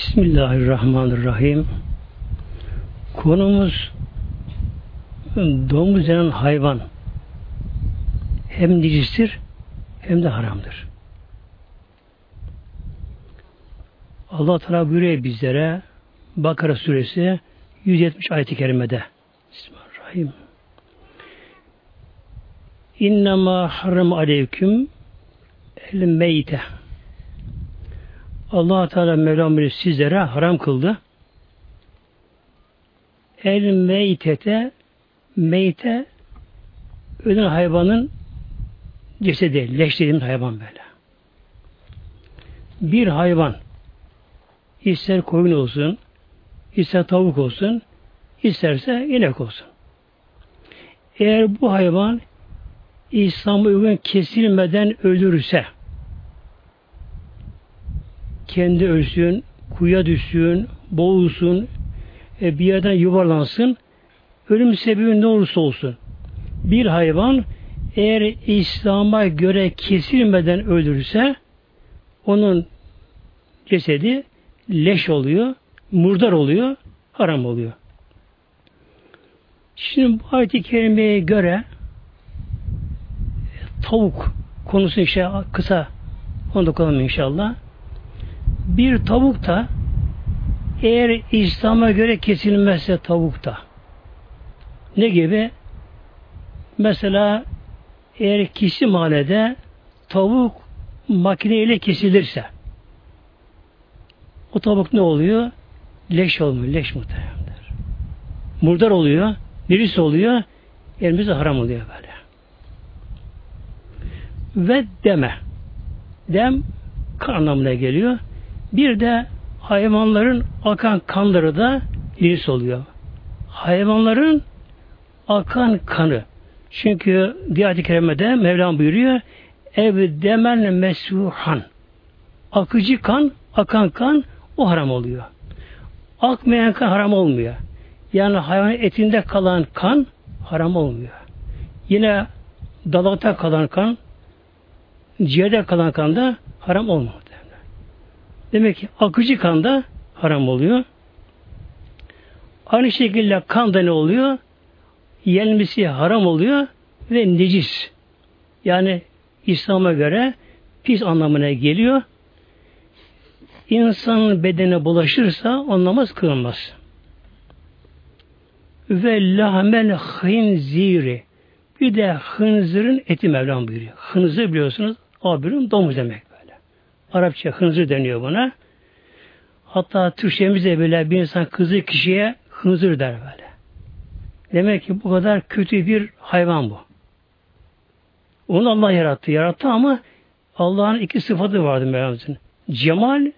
Bismillahirrahmanirrahim. Konumuz domuz denen hayvan hem necistir hem de haramdır. Allah Teala buyuruyor bizlere Bakara suresi 170 ayet-i kerimede Bismillahirrahmanirrahim. İnnemâ harram aleyküm el meyte allah Teala Mevlam sizlere haram kıldı. El meytete meyte ölen hayvanın cesedi, leş hayvan böyle. Bir hayvan ister koyun olsun, ister tavuk olsun, isterse inek olsun. Eğer bu hayvan İslam'a uygun kesilmeden ölürse kendi ölsün, kuyuya düşsün, boğulsun, e, bir yerden yuvarlansın, ölüm sebebi ne olursa olsun. Bir hayvan eğer İslam'a göre kesilmeden ölürse onun cesedi leş oluyor, murdar oluyor, haram oluyor. Şimdi bu ayet-i kerimeye göre tavuk konusu işte kısa onu da konuşalım inşallah. Bir tavuk da eğer İslam'a göre kesilmezse tavuk da ne gibi? Mesela eğer kişi mahallede tavuk makineyle kesilirse o tavuk ne oluyor? Leş olmuyor. Leş muhteremler. Murdar oluyor. Birisi oluyor. Elimize haram oluyor böyle. Ve deme. Dem kan anlamına geliyor. Bir de hayvanların akan kanları da iris oluyor. Hayvanların akan kanı. Çünkü diğer ayet-i kerimede Mevlam buyuruyor ev demen mesuhan akıcı kan, akan kan o haram oluyor. Akmayan kan haram olmuyor. Yani hayvan etinde kalan kan haram olmuyor. Yine dalakta kalan kan, ciğerde kalan kan da haram olmuyor. Demek ki akıcı kan da haram oluyor. Aynı şekilde kan da ne oluyor? Yenmesi haram oluyor ve necis. Yani İslam'a göre pis anlamına geliyor. İnsanın bedene bulaşırsa o namaz kılınmaz. Ve lahmel hınziri bir de hınzırın eti Mevlam buyuruyor. Hınzır biliyorsunuz abinin domuz demek. Arapça hınzır deniyor buna. Hatta Türkçemizde böyle bir insan kızı kişiye hınzır der böyle. Demek ki bu kadar kötü bir hayvan bu. Onu Allah yarattı. Yarattı ama Allah'ın iki sıfatı vardı Mevlamızın. Cemal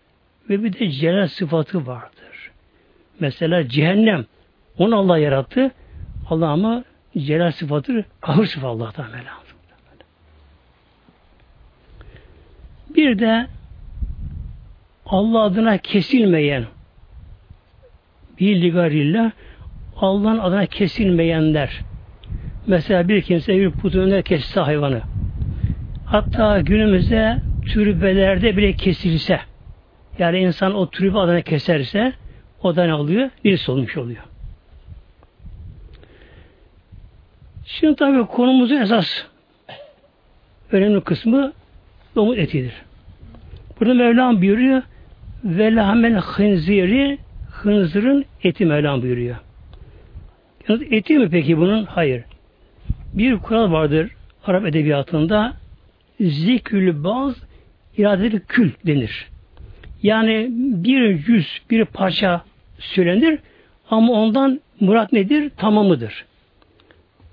ve bir de celal sıfatı vardır. Mesela cehennem. Onu Allah yarattı. Allah ama celal sıfatı kahır sıfatı Allah'tan Mevlam. Bir de Allah adına kesilmeyen bir ligarillah Allah'ın adına kesilmeyenler mesela bir kimse bir putun önüne kesse hayvanı hatta günümüzde türbelerde bile kesilse yani insan o türbe adına keserse o da ne oluyor? Birisi olmuş oluyor. Şimdi tabi konumuzun esas önemli kısmı domuz etidir. Burada Mevlam buyuruyor ve lahmel hınziri hınzırın eti Mevlam buyuruyor. Yalnız eti mi peki bunun? Hayır. Bir kural vardır Arap edebiyatında zikül baz iradeli kül denir. Yani bir yüz, bir parça söylenir ama ondan murat nedir? Tamamıdır.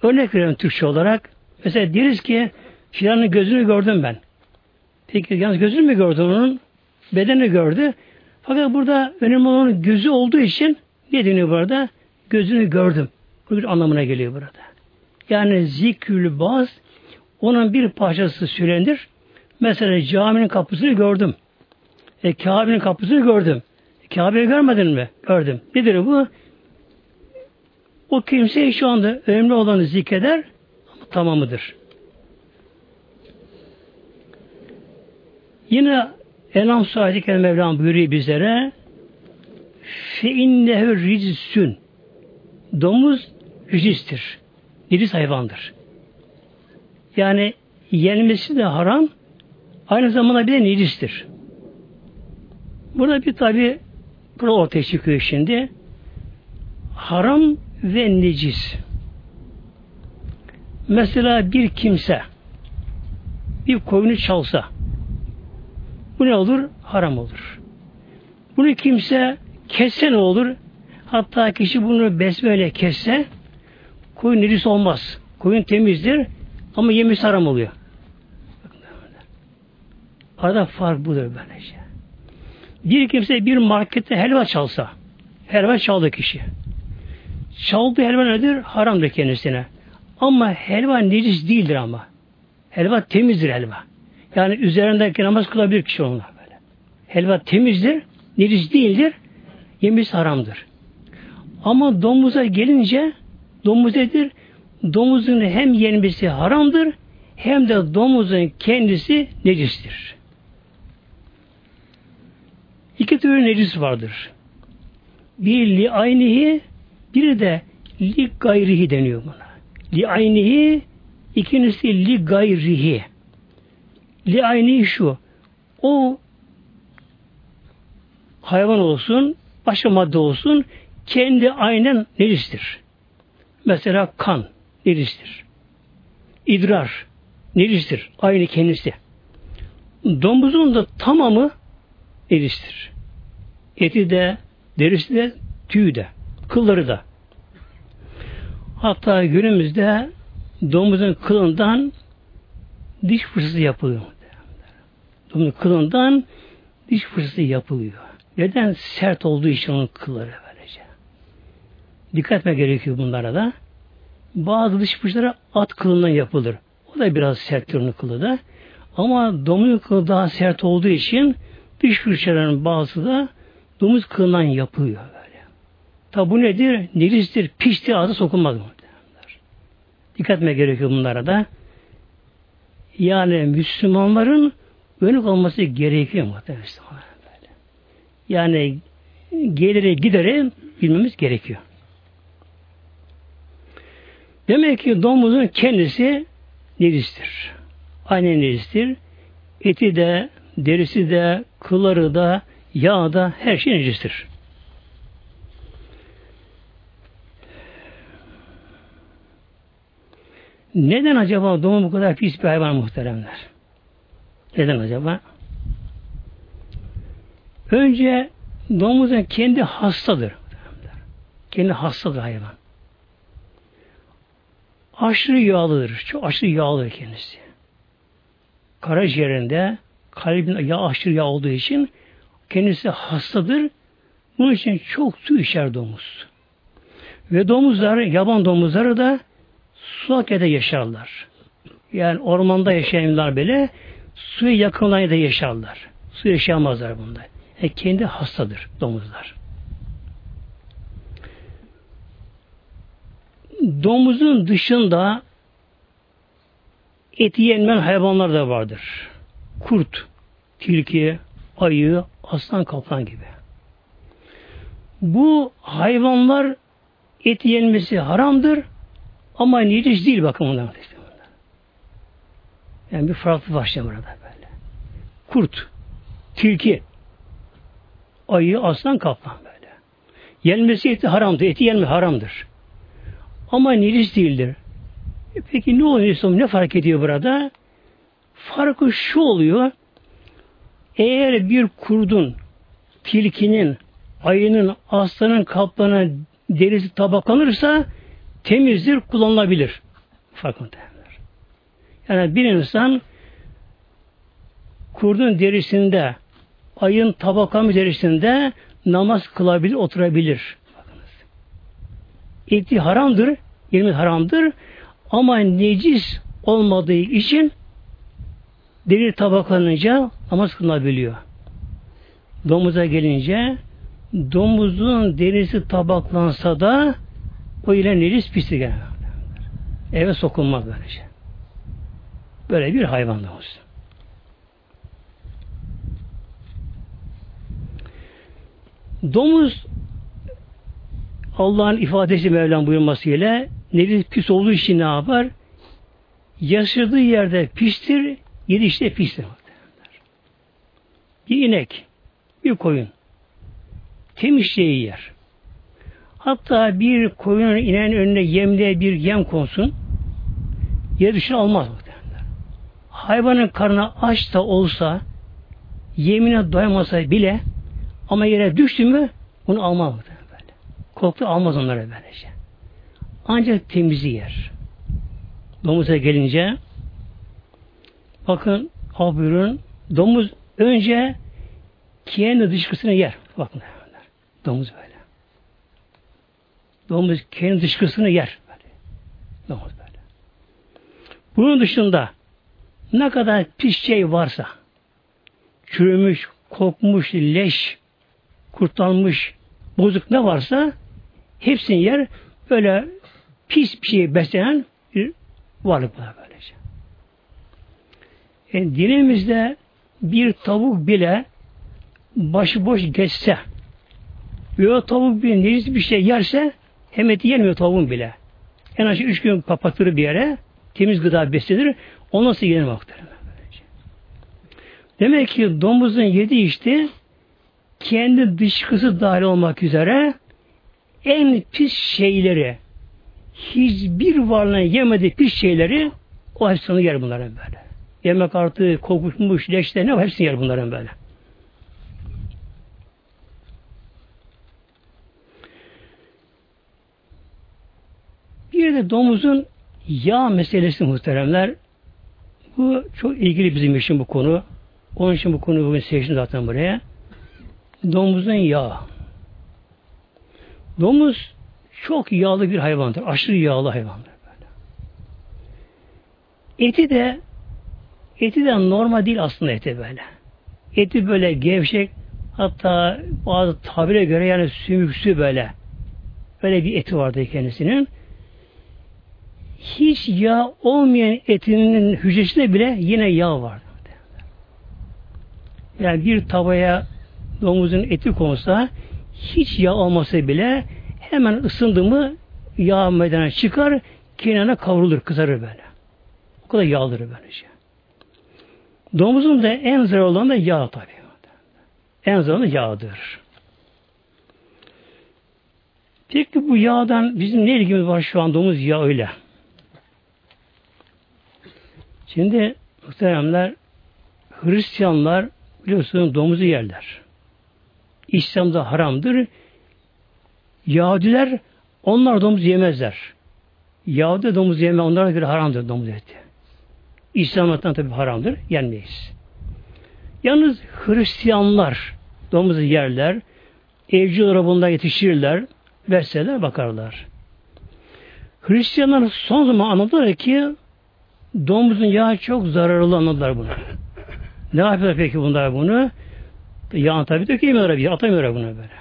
Örnek verelim Türkçe olarak. Mesela deriz ki filanın gözünü gördüm ben. Peki yalnız gözünü mü gördü onun? Bedeni gördü. Fakat burada önemli olan gözü olduğu için ne deniyor burada? Gözünü gördüm. Bu bir anlamına geliyor burada. Yani zikül baz onun bir parçası söylenir. Mesela caminin kapısını gördüm. E, Kabe'nin kapısını gördüm. Kabe'yi görmedin mi? Gördüm. Nedir bu? O kimse şu anda önemli olanı zikreder ama tamamıdır. Yine Enam Suresi Mevlam buyuruyor bizlere fe innehu ricsün domuz ricistir. Necis hayvandır. Yani yenmesi de haram aynı zamanda bir de necistir. Burada bir tabi burada ortaya çıkıyor şimdi. Haram ve necis. Mesela bir kimse bir koyunu çalsa bu ne olur? Haram olur. Bunu kimse kesse ne olur? Hatta kişi bunu besmeyle kesse koyun necis olmaz. Koyun temizdir ama yemiş haram oluyor. Arada fark budur böylece. Bir kimse bir markette helva çalsa, helva çaldı kişi. Çaldığı helva nedir? Haramdır kendisine. Ama helva necis değildir ama. Helva temizdir helva. Yani üzerindeki namaz kılabilir kişi onunla böyle. Helva temizdir, necis değildir, yemiş haramdır. Ama domuza gelince domuz nedir? Domuzun hem yenmesi haramdır hem de domuzun kendisi necistir. İki türlü necis vardır. Bir li aynihi, biri de li gayrihi deniyor buna. Li aynihi, ikincisi li gayrihi. Li aynihi şu, o hayvan olsun, başka madde olsun, kendi aynen necistir. Mesela kan necistir. İdrar necistir. Aynı kendisi. Domuzun da tamamı necistir. Eti de, derisi de, tüyü de, kılları da. Hatta günümüzde domuzun kılından diş fırçası yapılıyor. Domuzun kılından diş fırçası yapılıyor. Neden? Sert olduğu için onun kılları böylece. Dikkat etme gerekiyor bunlara da. Bazı dış fırçaları at kılından yapılır. O da biraz serttir onun kılı da. Ama domuzun kılı daha sert olduğu için dış fırçaların bazı da domuz kılından yapılıyor böyle. Tabi bu nedir? Necistir, piştir, ağza sokulmaz mı? Dikkat etme gerekiyor bunlara da. Yani Müslümanların önük olması gerekiyor muhtemelen Müslümanlar böyle. Yani geliri gideri bilmemiz gerekiyor. Demek ki domuzun kendisi necistir. Aynı necistir. Eti de, derisi de, kılları da, yağı da her şey necistir. Neden acaba domuz bu kadar pis bir hayvan muhteremler? Neden acaba? Önce domuzun kendi hastadır. Kendi hastadır hayvan. Aşırı yağlıdır. Çok aşırı yağlıdır kendisi. Karaciğerinde kalbin yağ aşırı yağ olduğu için kendisi hastadır. Bunun için çok su içer domuz. Ve domuzlar, yaban domuzları da sulak yaşarlar. Yani ormanda yaşayanlar bile suya yakınlarında yaşarlar. Su yaşayamazlar bunda. E kendi hastadır domuzlar. Domuzun dışında eti yenmeyen hayvanlar da vardır. Kurt, tilki, ayı, aslan, kaplan gibi. Bu hayvanlar eti yenmesi haramdır ama necis değil bakın bunlar. Yani bir farklı başlıyor burada böyle. Kurt, tilki, ayı, aslan, kaplan böyle. Yenmesi eti haramdır. Eti yenme haramdır. Ama necis değildir. E peki ne oluyor? Ne fark ediyor burada? Farkı şu oluyor. Eğer bir kurdun, tilkinin, ayının, aslanın, kaplanın derisi tabaklanırsa temizdir, kullanılabilir. Farkında. Yani bir insan kurdun derisinde, ayın tabakamı derisinde namaz kılabilir, oturabilir. Bakınız. Eti haramdır, yemin haramdır ama necis olmadığı için deri tabaklanınca namaz kılınabiliyor. Domuza gelince domuzun derisi tabaklansa da o ile necis pislik gelir. Eve sokulmaz böylece. Böyle bir hayvan domuz. Domuz Allah'ın ifadesi Mevlam buyurmasıyla nefis pis olduğu için ne yapar? Yaşadığı yerde pistir, yedi işte pistir. Bir inek, bir koyun temiz şeyi yer. Hatta bir koyunun inen önüne yemliğe bir yem konsun, yer dışına almaz muhtemelen. Hayvanın karnı aç da olsa, yemine doymasa bile ama yere düştü mü onu almaz muhtemelen böyle. Korktu almaz onları böylece. Ancak temizi yer. Domuza gelince bakın al domuz önce kendi dışkısını yer. Bakın domuz böyle. Domuz kendi dışkısını yer. Böyle. Domuz böyle. Bunun dışında ne kadar pis şey varsa çürümüş, kokmuş, leş, kurtlanmış, bozuk ne varsa hepsini yer. Böyle pis bir şey beslenen bir varlık var böylece. Yani dinimizde bir tavuk bile başıboş geçse veya tavuk bir necis bir şey yerse hem eti yenmiyor tavuğun bile. En az üç gün kapatır bir yere temiz gıda beslenir. Ondan sonra yenir muhtemelen. Demek ki domuzun yedi işte kendi dışkısı dahil olmak üzere en pis şeyleri hiçbir varlığına yemediği pis şeyleri o hepsini yer bunların böyle. Yemek artığı, kokuşmuş, leşler ne var hepsini yer bunların böyle. Bir de domuzun yağ meselesi muhteremler. Bu çok ilgili bizim için bu konu. Onun için bu konuyu bugün seçtim zaten buraya. Domuzun yağı. Domuz çok yağlı bir hayvandır. Aşırı yağlı hayvandır. Eti de eti de normal değil aslında eti böyle. Eti böyle gevşek hatta bazı tabire göre yani sümüksü böyle. Böyle bir eti vardı kendisinin. Hiç yağ olmayan etinin hücresinde bile yine yağ vardı. Yani bir tavaya domuzun eti konsa hiç yağ olmasa bile hemen ısındı mı yağ meydana çıkar, kenarına kavrulur, kızarır böyle. O kadar yağlıdır böylece. Domuzun da en zararlı olan da yağ tabi. En zararlı yağdır. Peki bu yağdan bizim ne ilgimiz var şu an domuz yağı öyle? Şimdi muhteremler Hristiyanlar biliyorsunuz domuzu yerler. İslam'da haramdır. Yahudiler onlar domuz yemezler. Yahudi domuz yeme onlara göre haramdır domuz eti. İslam'dan tabi haramdır. Yenmeyiz. Yalnız Hristiyanlar domuzu yerler. Evcil olarak bunda yetişirler. Verseler bakarlar. Hristiyanlar son zaman anladılar ki domuzun yağı çok zararlı anladılar bunu. Ne yapıyorlar peki bunlar bunu? Yağın tabi dökemiyorlar bir atamıyorlar bunu böyle.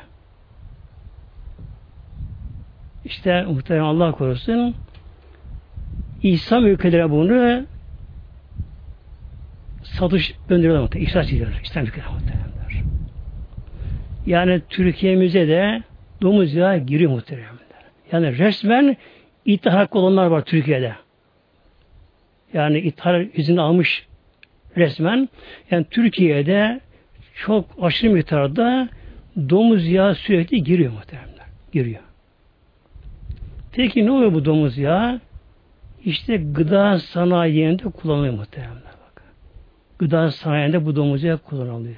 İşte muhtemelen Allah korusun İslam ülkeleri bunu satış gönderiyorlar muhtemelen. İhraç ediyorlar. İslam ülkeleri muhtemelen. Yani Türkiye'mize de domuz yağı giriyor muhtemelen. Yani resmen ithal olanlar var Türkiye'de. Yani ithal izini almış resmen. Yani Türkiye'de çok aşırı miktarda domuz yağı sürekli giriyor muhtemelen. Giriyor. Peki ne oluyor bu domuz yağı? İşte gıda sanayinde kullanılıyor muhtemelen. Bak. Gıda sanayinde bu domuz yağı kullanılıyor.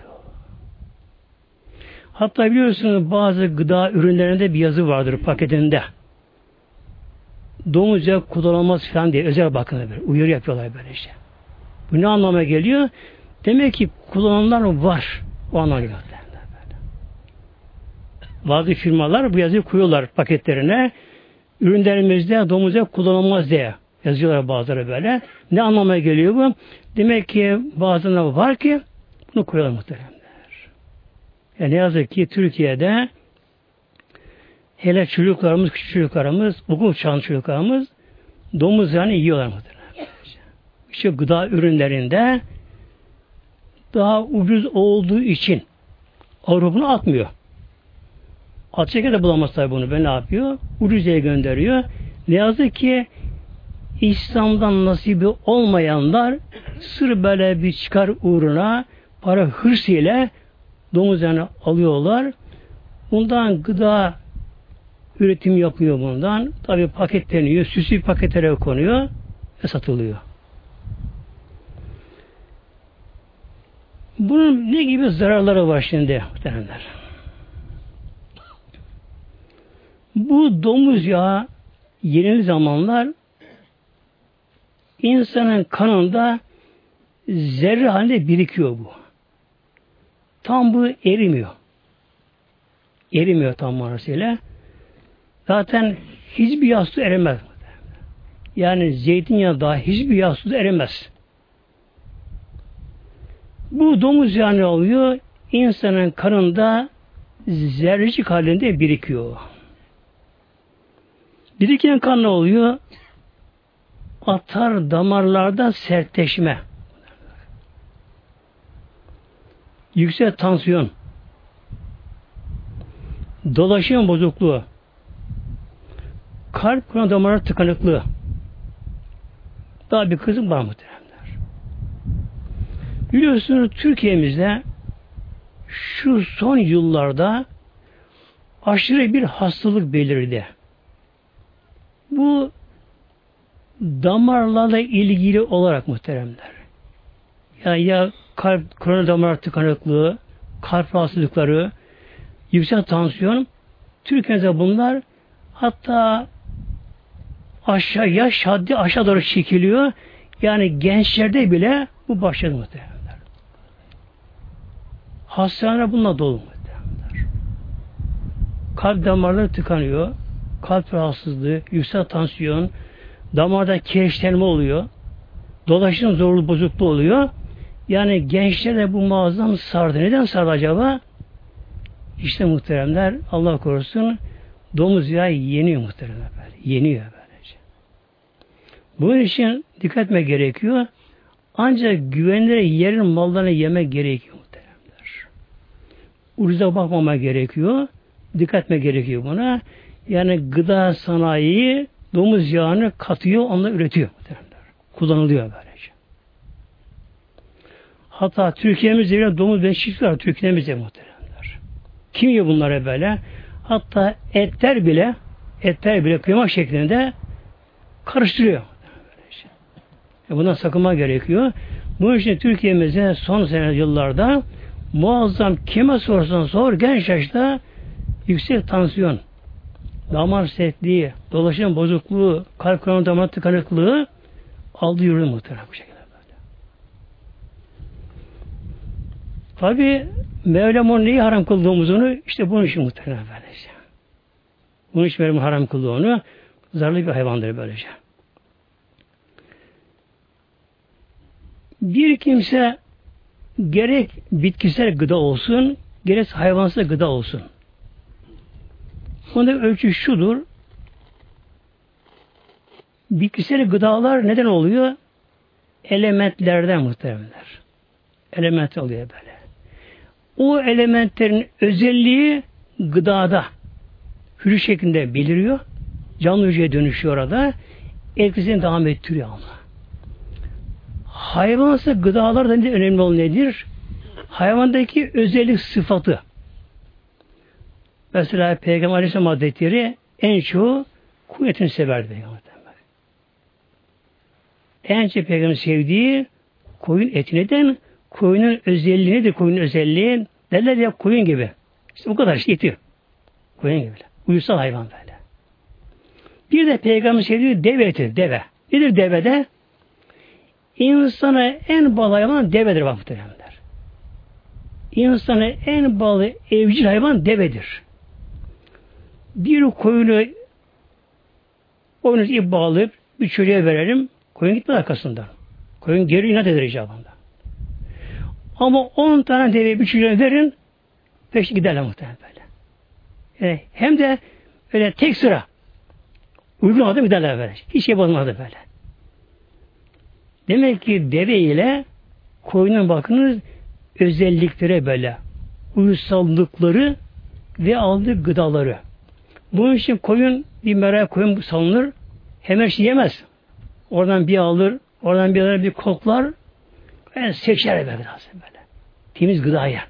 Hatta biliyorsunuz bazı gıda ürünlerinde bir yazı vardır paketinde. Domuz yağı kullanılmaz falan diye özel bakımda bir uyarı yapıyorlar böyle işte. Bu ne anlama geliyor? Demek ki kullananlar var. O anlamda geliyor. Bazı firmalar bu yazıyı koyuyorlar paketlerine. Ürünlerimizde domuz yağı kullanılmaz diye yazıyorlar bazıları böyle. Ne anlamaya geliyor bu? Demek ki bazılarında var ki bunu koyuyorlar muhteremler. Yani ne yazık ki Türkiye'de hele çocuklarımız, küçük çocuklarımız, okul çağın çocuklarımız domuz yani yiyorlar muhteremler. İşte gıda ürünlerinde daha ucuz olduğu için Avrupa'nı atmıyor. At şeker de bulamaz tabi bunu. Ben ne yapıyor? Ucuzaya gönderiyor. Ne yazık ki İslam'dan nasibi olmayanlar sır böyle bir çıkar uğruna para hırsıyla domuz yani alıyorlar. Bundan gıda üretim yapıyor bundan. Tabi paketleniyor, süsü paketlere konuyor ve satılıyor. Bunun ne gibi zararları var şimdi muhtemelenler? Bu domuz yağı yeni zamanlar insanın kanında zerre halinde birikiyor bu. Tam bu erimiyor. Erimiyor tam manasıyla. Zaten hiçbir yastığı eremez. Yani zeytinyağı daha hiçbir yastığı eremez. Bu domuz yağı ne oluyor? İnsanın kanında zerrecik halinde birikiyor. Biriken kan ne oluyor? Atar damarlarda sertleşme. Yüksek tansiyon. Dolaşım bozukluğu. Kalp kan damarı tıkanıklığı. Daha bir kızım var muhteremler. Biliyorsunuz Türkiye'mizde şu son yıllarda aşırı bir hastalık belirdi. Bu damarlarla ilgili olarak muhteremler. Ya, ya kalp, koroner damar tıkanıklığı, kalp rahatsızlıkları, yüksek tansiyon, Türkiye'de bunlar hatta aşağı yaş haddi aşağı doğru çekiliyor. Yani gençlerde bile bu başladı muhtemelen. Hastaneler bununla dolu muhtemelen. Kalp damarları tıkanıyor. Kalp rahatsızlığı, yüksek tansiyon, damarda kireçlenme oluyor. Dolaşım zorlu bozukluğu oluyor. Yani gençlere bu muazzam sardı. Neden sardı acaba? İşte muhteremler Allah korusun domuz yağı yeniyor muhteremler. Yeniyor. Bunun için dikkat etme gerekiyor. Ancak güvenilir yerin mallarını yemek gerekiyor muhteremler. Ucuza bakmama gerekiyor. Dikkat etme gerekiyor buna. Yani gıda sanayi domuz yağını katıyor, onunla üretiyor muhteremler. Kullanılıyor böylece. Hatta Türkiye'mizde bile domuz beşiklik var Türkiye'mizde muhteremler. Kim yiyor bunları böyle? Hatta etler bile etler bile kıyma şeklinde karıştırıyor. E bundan sakınma gerekiyor. Bu için Türkiye'mizde son sene yıllarda muazzam kime sorsan sor genç yaşta yüksek tansiyon, damar sertliği, dolaşım bozukluğu, kalp kanalı damar tıkanıklığı aldı yürüdü muhtemelen bu şekilde. Tabi Mevlam onu neyi haram kıldığımızını işte bunun için muhtemelen böylece. Bunun için Mevlam haram kıldı onu. Zararlı bir hayvandır böylece. Bir kimse gerek bitkisel gıda olsun, gerek hayvansal gıda olsun. Bunda ölçü şudur. Bitkisel gıdalar neden oluyor? Elementlerden muhtemelenler. Element oluyor böyle. O elementlerin özelliği gıdada hürü şeklinde beliriyor. Canlı hücreye dönüşüyor orada. Etkisini devam ettiriyor ama. Hayvansı gıdalarda ne önemli olan nedir? Hayvandaki özellik sıfatı. Mesela Peygamber Aleyhisselam Hazretleri en çoğu kuyu etini severdi. En çok Peygamber sevdiği koyun eti neden? Koyunun özelliği nedir? Koyunun özelliği derler ya koyun gibi. İşte bu kadar işte yetiyor. Koyun gibi. Uysal hayvan böyle. Bir de Peygamber sevdiği deve eti, deve. Nedir devede? İnsana en bağlı hayvan devedir bak muhtemelenler. İnsana en bağlı evcil hayvan devedir. Bir koyunu oyunu ip bağlayıp bir çocuğa verelim. Koyun gitmez arkasından. Koyun geri inat eder icabında. Ama on tane deve bir çocuğa verin peşi giderler muhtemelen böyle. Yani hem de öyle tek sıra uygun adım giderler böyle. Hiç şey bozmadı böyle. Demek ki deve ile koyunun bakınız özellikleri böyle uysallıkları ve aldığı gıdaları. Bunun için koyun bir meraya koyun salınır. Hemen şey yemez. Oradan bir alır, oradan bir alır, bir koklar. Yani seçer böyle lazım böyle. Temiz gıda yer.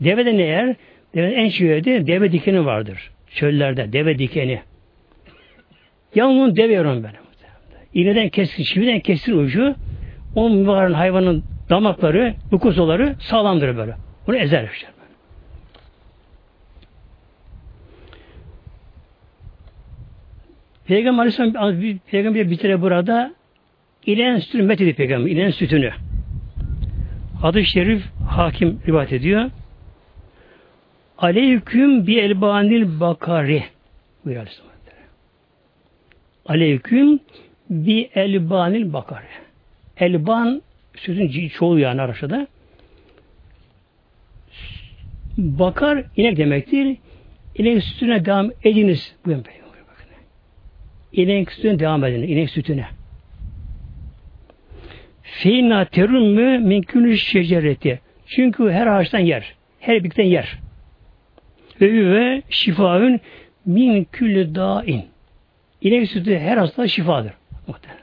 Deve de ne yer? Deve en şöyle deve dikeni vardır. Çöllerde deve dikeni. Yalnız deve yer böyle. İğneden keskin, çividen keskin ucu onun mübarek hayvanın damakları, bu kuzuları sağlamdır böyle. Bunu ezer işte. Peygamber Aleyhisselam Peygamber bitire burada İlen sütünü methedi Peygamber. İlen sütünü. Adı şerif hakim rivayet ediyor. Aleyküm bi elbanil bakari buyuruyor Aleyhisselam. Aleyküm bi elbanil bakari. Elban sütün çoğu yani Arapçada. Bakar inek demektir. İnek sütüne devam ediniz. Buyurun Peygamber. Bakın. İnek sütüne devam edin. İnek sütüne. Feyna terümmü minkünü şecereti. Çünkü her ağaçtan yer. Her birlikten yer. Ve ve şifaün min küllü dain. İnek sütü her hasta şifadır. Muhtemelen.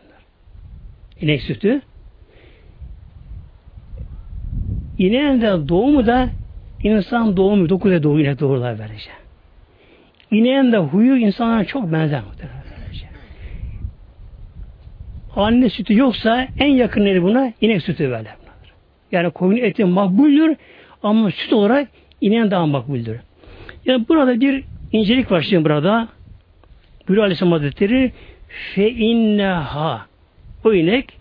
İnek sütü. İneğin de doğumu da insan doğumu, dokuz ay doğumu inek doğurlar böylece. İneğin de huyu insanlara çok benzer muhtemelen. Anne sütü yoksa en yakın buna inek sütü böyle. Yani koyun eti makbuldür ama süt olarak ineğin daha makbuldür. Yani burada bir incelik var şimdi burada. Buyuruyor Aleyhisselam Hazretleri fe inneha o inek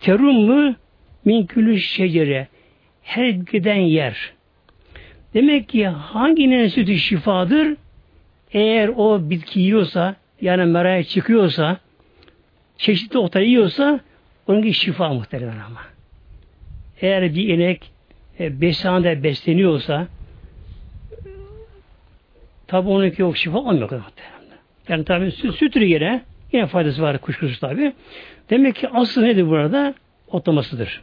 terummu min külü şecere her giden yer. Demek ki hangi ineğin sütü şifadır? Eğer o bitki yiyorsa yani meraya çıkıyorsa çeşitli otları yiyorsa onun şifa muhtemelen ama. Eğer bir inek e, besanede besleniyorsa tabi onunki yok şifa olmuyor muhtemelen. Yani tabi süt, süt yine yine faydası var kuşkusuz tabi. Demek ki asıl nedir burada? Otlamasıdır.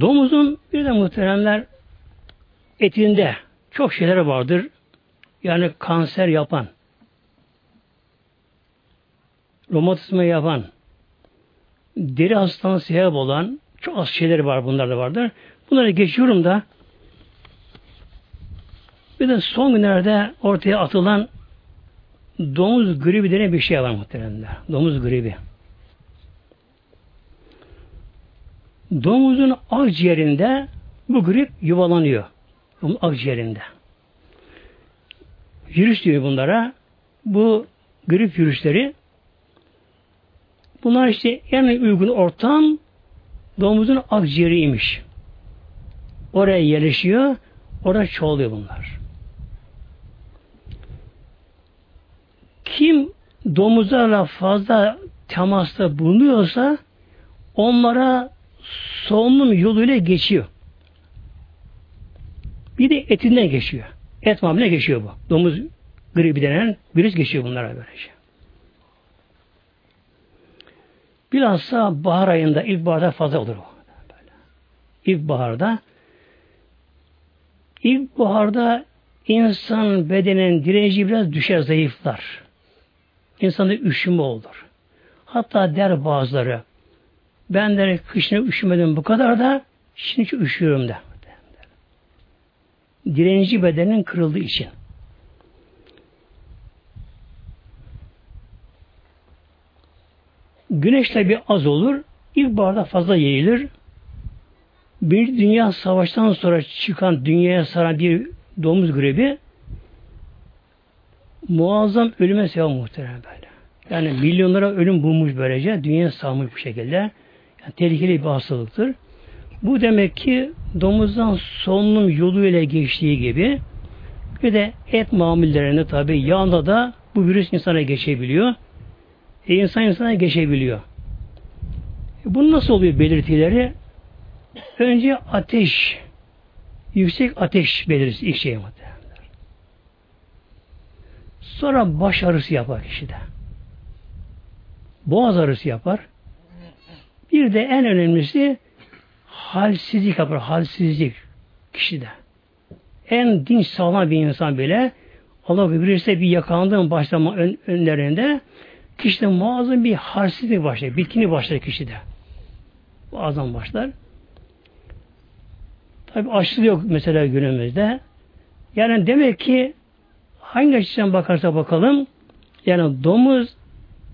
Domuzun bir de muhteremler etinde çok şeyler vardır. Yani kanser yapan, romatizma yapan, deri hastalığına sebep olan çok az şeyler var bunlar da vardır. Bunları geçiyorum da bir de son günlerde ortaya atılan domuz gribi denen bir şey var muhteremler. Domuz gribi. Domuzun akciğerinde bu grip yuvalanıyor. Domuz akciğerinde. Virüs diyor bunlara. Bu grip virüsleri bunlar işte en uygun ortam domuzun akciğeriymiş. Oraya yerleşiyor. Orada çoğalıyor bunlar. Kim domuzlarla fazla temasta bulunuyorsa onlara solunum yoluyla geçiyor. Bir de etinden geçiyor. Et mamine geçiyor bu. Domuz gribi denen virüs geçiyor bunlara böylece. Bilhassa bahar ayında, ilkbaharda fazla olur. Böyle. İlkbaharda ilkbaharda insan bedenin direnci biraz düşer, zayıflar. İnsanda üşüme olur. Hatta der bazıları ben de kışını üşümedim bu kadar da şimdi üşüyorum da. Direnci bedenin kırıldığı için. Güneş tabi az olur. İlkbaharda fazla yayılır. Bir dünya savaştan sonra çıkan dünyaya saran bir domuz grebi muazzam ölüme sebep muhtemelen böyle. Yani milyonlara ölüm bulmuş böylece. Dünya sağmış bu şekilde. Yani tehlikeli bir hastalıktır. Bu demek ki domuzdan solunum yoluyla geçtiği gibi bir de et mamullerinde tabi yağında da bu virüs insana geçebiliyor. E insan insana geçebiliyor. E bunun nasıl oluyor belirtileri? Önce ateş, yüksek ateş belirtisi ilk şey muhtemelen. Sonra baş ağrısı yapar kişide. boğaz ağrısı yapar. Bir de en önemlisi halsizlik yapar. Halsizlik kişide. En dinç sağlam bir insan bile Allah birisi bir yakalandığın başlama ön, önlerinde kişide muazzam bir halsizlik başlar. Bitkini başlar kişide. Bazen başlar. Tabi aşırı yok mesela günümüzde. Yani demek ki hangi açıdan bakarsa bakalım yani domuz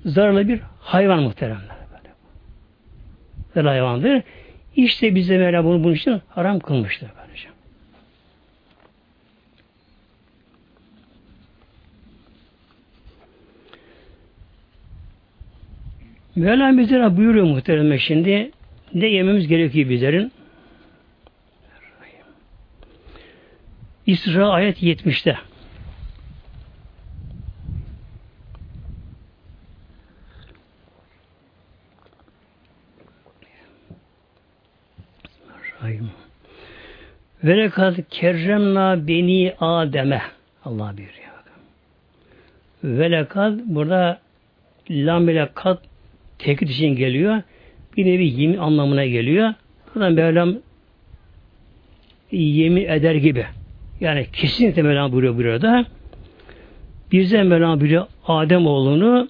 zararlı bir hayvan muhteremler. Böyle. Zararlı hayvandır. İşte bize Mevla bunu bunun için haram kılmıştır. Böylece. Mevlam bizlere buyuruyor muhteremler şimdi ne yememiz gerekiyor bizlerin? İsra ayet 70'te. Ve lekad kerremna beni Adem'e Allah buyuruyor. Ve lekad burada lam ile kat tekit için geliyor. Bir nevi yemin anlamına geliyor. Buradan Mevlam yemin eder gibi. Yani kesinlikle Mevlam buyuruyor burada. Bize Mevlam buyuruyor Adem oğlunu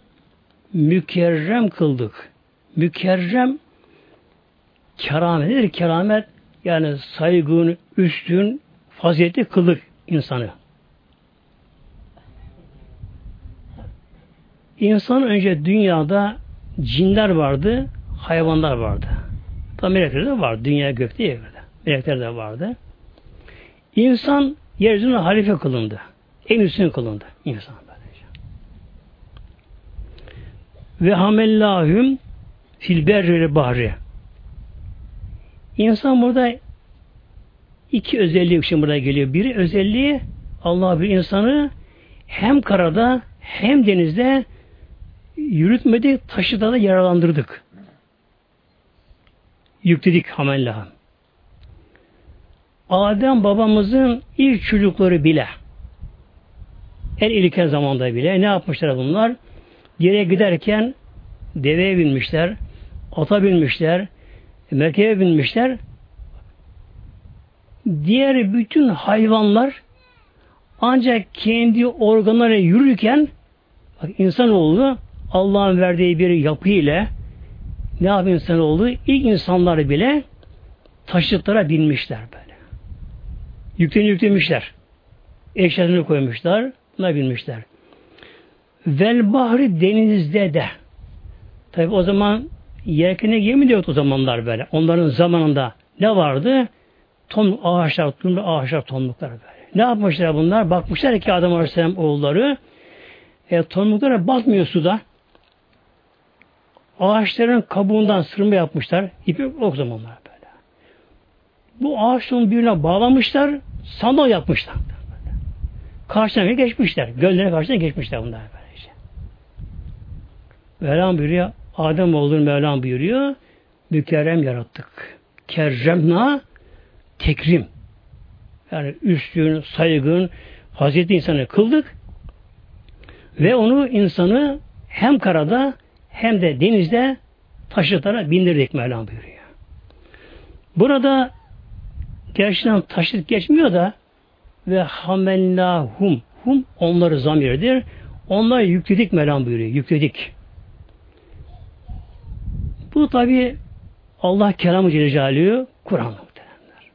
mükerrem kıldık. Mükerrem keramet nedir? Keramet yani saygın, üstün, faziletli kıldık insanı. İnsan önce dünyada cinler vardı, hayvanlar vardı. Tam melekler de vardı. Dünya gökte yerde. Melekler de vardı. İnsan yeryüzüne halife kılındı. En üstün kılındı insan. Ve hamellahüm fil berri bahri. İnsan burada iki özelliği için burada geliyor. Biri özelliği Allah bir insanı hem karada hem denizde yürütmedik, taşıda da yaralandırdık. Yükledik hamellahım. Adem babamızın ilk çocukları bile en ilkel zamanda bile ne yapmışlar bunlar? Yere giderken deveye binmişler, ata binmişler, merkebe binmişler. Diğer bütün hayvanlar ancak kendi organları yürürken bak insanoğlu Allah'ın verdiği bir yapı ile ne yapıyor insanoğlu? İlk insanlar bile taşıtlara binmişler böyle. Yüklerini yüklemişler. Eşyalarını koymuşlar. Buna binmişler. Vel bahri denizde de. Tabi o zaman yelkene gemi de yoktu o zamanlar böyle. Onların zamanında ne vardı? Tom ağaçlar, tüm ağaçlar, tomluklar böyle. Ne yapmışlar bunlar? Bakmışlar ki Adam Aleyhisselam oğulları e, tomluklara batmıyor suda. Ağaçların kabuğundan sırma yapmışlar. İpi o zamanlar böyle. Bu ağaçların birbirine bağlamışlar. Sandal yapmışlar. Karşıdan geçmişler. Göllerine karşıdan geçmişler bunlar böylece. Mevlam buyuruyor. Adem olduğunu Mevlam buyuruyor. Mükerrem yarattık. Kerremna tekrim. Yani üstün, saygın, hazreti insanı kıldık. Ve onu insanı hem karada hem de denizde taşıtlara bindirdik Mevlam buyuruyor. Burada gerçekten taşıt geçmiyor da ve hamellahum hum onları zamirdir. Onları yükledik Mevlam buyuruyor. Yükledik. Bu tabi Allah kelamı Celle Kur'an muhtemelenler.